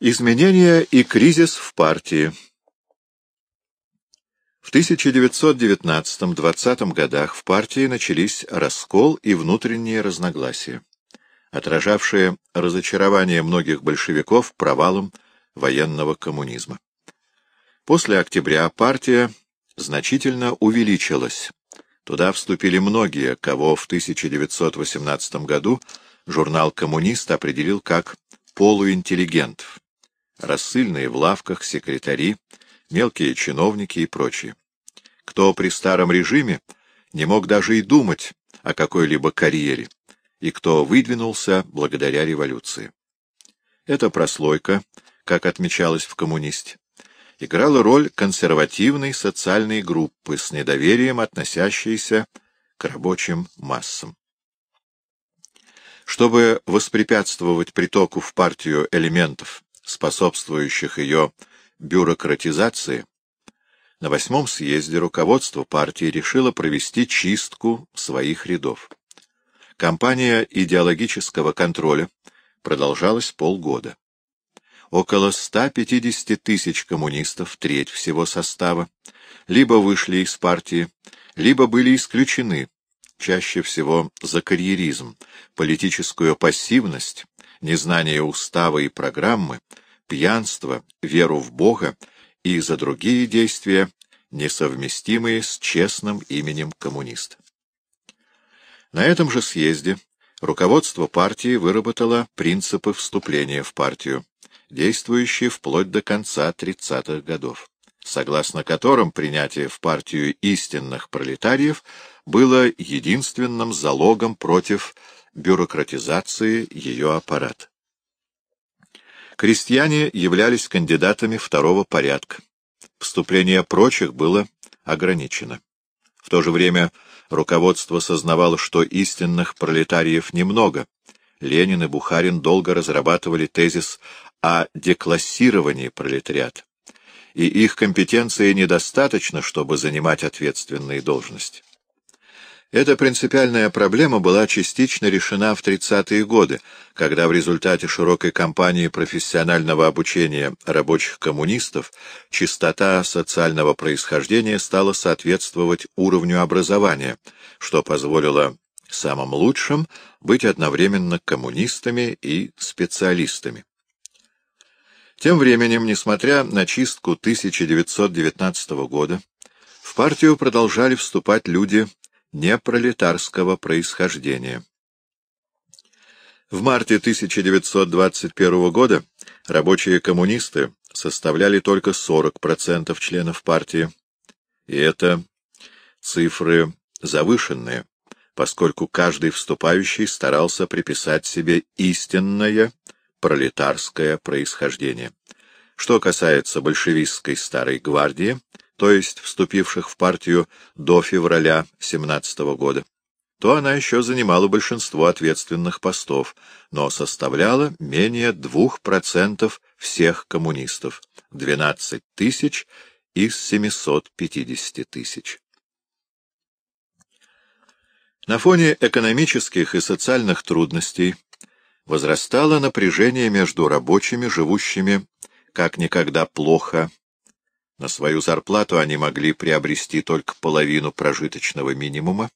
Изменения и кризис в партии В 1919-20 годах в партии начались раскол и внутренние разногласия, отражавшие разочарование многих большевиков провалом военного коммунизма. После октября партия значительно увеличилась. Туда вступили многие, кого в 1918 году журнал «Коммунист» определил как полуинтеллигентов, рассыльные в лавках, секретари, мелкие чиновники и прочие. Кто при старом режиме не мог даже и думать о какой-либо карьере, и кто выдвинулся благодаря революции. Эта прослойка, как отмечалось в «Коммунисте», играла роль консервативной социальной группы с недоверием, относящейся к рабочим массам. Чтобы воспрепятствовать притоку в партию элементов, способствующих ее бюрократизации, на восьмом съезде руководство партии решило провести чистку своих рядов. Кампания идеологического контроля продолжалась полгода. Около 150 тысяч коммунистов, треть всего состава, либо вышли из партии, либо были исключены, чаще всего за карьеризм, политическую пассивность, незнание устава и программы, пьянство, веру в Бога и за другие действия, несовместимые с честным именем коммуниста. На этом же съезде руководство партии выработало принципы вступления в партию, действующие вплоть до конца 30-х годов, согласно которым принятие в партию истинных пролетариев было единственным залогом против бюрократизации ее аппарата. Крестьяне являлись кандидатами второго порядка. Вступление прочих было ограничено. В то же время руководство сознавало, что истинных пролетариев немного. Ленин и Бухарин долго разрабатывали тезис о деклассировании пролетариата, и их компетенции недостаточно, чтобы занимать ответственные должности. Эта принципиальная проблема была частично решена в 30-е годы, когда в результате широкой кампании профессионального обучения рабочих коммунистов чистота социального происхождения стала соответствовать уровню образования, что позволило самым лучшим быть одновременно коммунистами и специалистами. Тем временем, несмотря на чистку 1919 года, в партию продолжали вступать люди непролетарского происхождения. В марте 1921 года рабочие коммунисты составляли только 40% членов партии, и это цифры завышенные, поскольку каждый вступающий старался приписать себе истинное пролетарское происхождение. Что касается большевистской старой гвардии, то есть вступивших в партию до февраля 17 года, то она еще занимала большинство ответственных постов, но составляла менее 2% всех коммунистов, 12 тысяч из 750 тысяч. На фоне экономических и социальных трудностей возрастало напряжение между рабочими, живущими как никогда плохо на свою зарплату они могли приобрести только половину прожиточного минимума,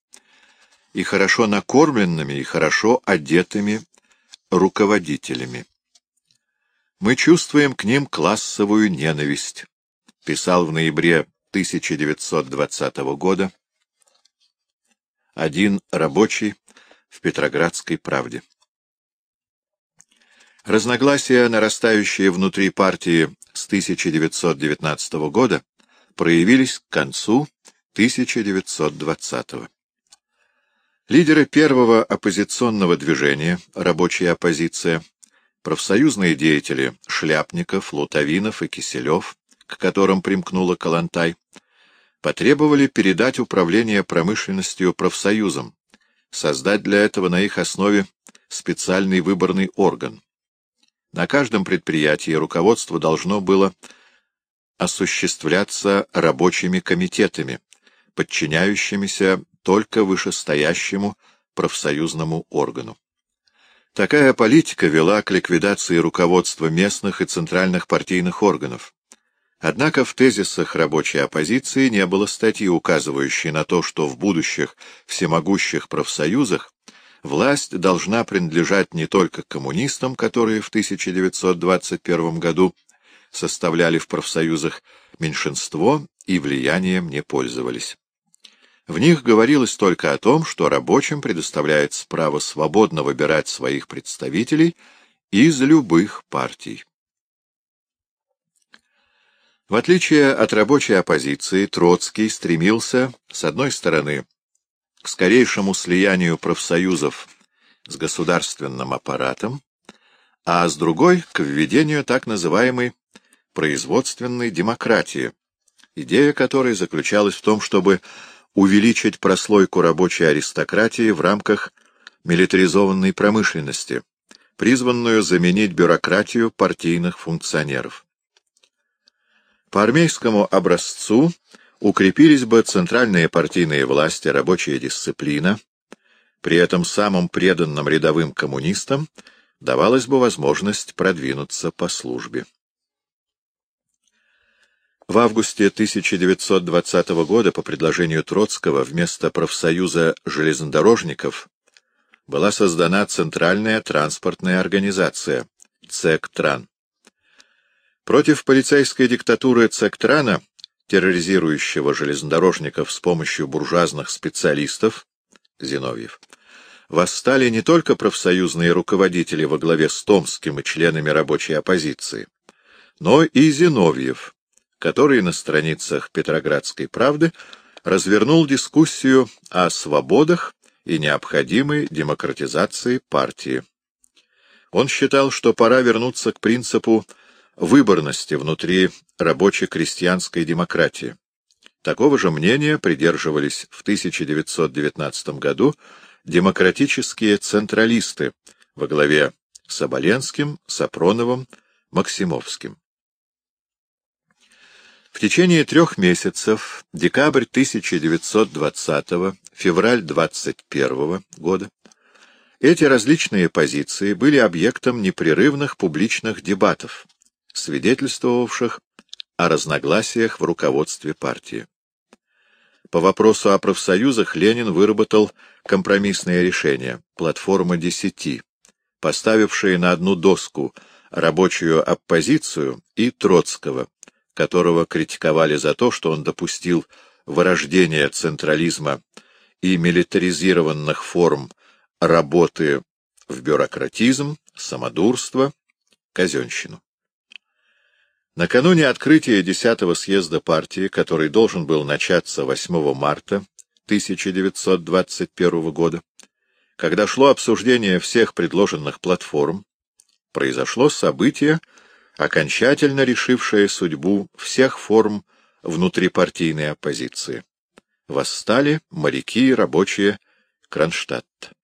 и хорошо накормленными и хорошо одетыми руководителями. Мы чувствуем к ним классовую ненависть, писал в ноябре 1920 года один рабочий в Петроградской правде. Разногласия, нарастающие внутри партии с 1919 года, проявились к концу 1920 -го. Лидеры первого оппозиционного движения, рабочая оппозиция, профсоюзные деятели Шляпников, Лутовинов и Киселев, к которым примкнула Калантай, потребовали передать управление промышленностью профсоюзам, создать для этого на их основе специальный выборный орган, на каждом предприятии руководство должно было осуществляться рабочими комитетами, подчиняющимися только вышестоящему профсоюзному органу. Такая политика вела к ликвидации руководства местных и центральных партийных органов. Однако в тезисах рабочей оппозиции не было статьи, указывающей на то, что в будущих всемогущих профсоюзах власть должна принадлежать не только коммунистам, которые в 1921 году составляли в профсоюзах меньшинство и влиянием не пользовались. В них говорилось только о том, что рабочим предоставляется право свободно выбирать своих представителей из любых партий. В отличие от рабочей оппозиции, Троцкий стремился, с одной стороны, к скорейшему слиянию профсоюзов с государственным аппаратом, а с другой — к введению так называемой производственной демократии, идея которой заключалась в том, чтобы увеличить прослойку рабочей аристократии в рамках милитаризованной промышленности, призванную заменить бюрократию партийных функционеров. По армейскому образцу укрепились бы центральные партийные власти, рабочая дисциплина, при этом самым преданным рядовым коммунистам давалась бы возможность продвинуться по службе. В августе 1920 года по предложению Троцкого вместо профсоюза железнодорожников была создана Центральная транспортная организация ЦЕКТРАН. Против полицейской диктатуры ЦЕКТРАНа, терроризирующего железнодорожников с помощью буржуазных специалистов, Зиновьев, восстали не только профсоюзные руководители во главе с Томским и членами рабочей оппозиции, но и Зиновьев, который на страницах Петроградской правды развернул дискуссию о свободах и необходимой демократизации партии. Он считал, что пора вернуться к принципу выборности внутри рабоче-крестьянской демократии. Такого же мнения придерживались в 1919 году демократические централисты во главе с Оболенским, Сапроновым, Максимовским. В течение трех месяцев, декабрь 1920 февраль 21 года, эти различные позиции были объектом непрерывных публичных дебатов, свидетельствовавших о разногласиях в руководстве партии. По вопросу о профсоюзах Ленин выработал компромиссное решение «Платформа десяти», поставившие на одну доску рабочую оппозицию и Троцкого, которого критиковали за то, что он допустил вырождение централизма и милитаризированных форм работы в бюрократизм, самодурство, казенщину. Накануне открытия 10-го съезда партии, который должен был начаться 8 марта 1921 года, когда шло обсуждение всех предложенных платформ, произошло событие, окончательно решившее судьбу всех форм внутрипартийной оппозиции. Восстали моряки и рабочие Кронштадта.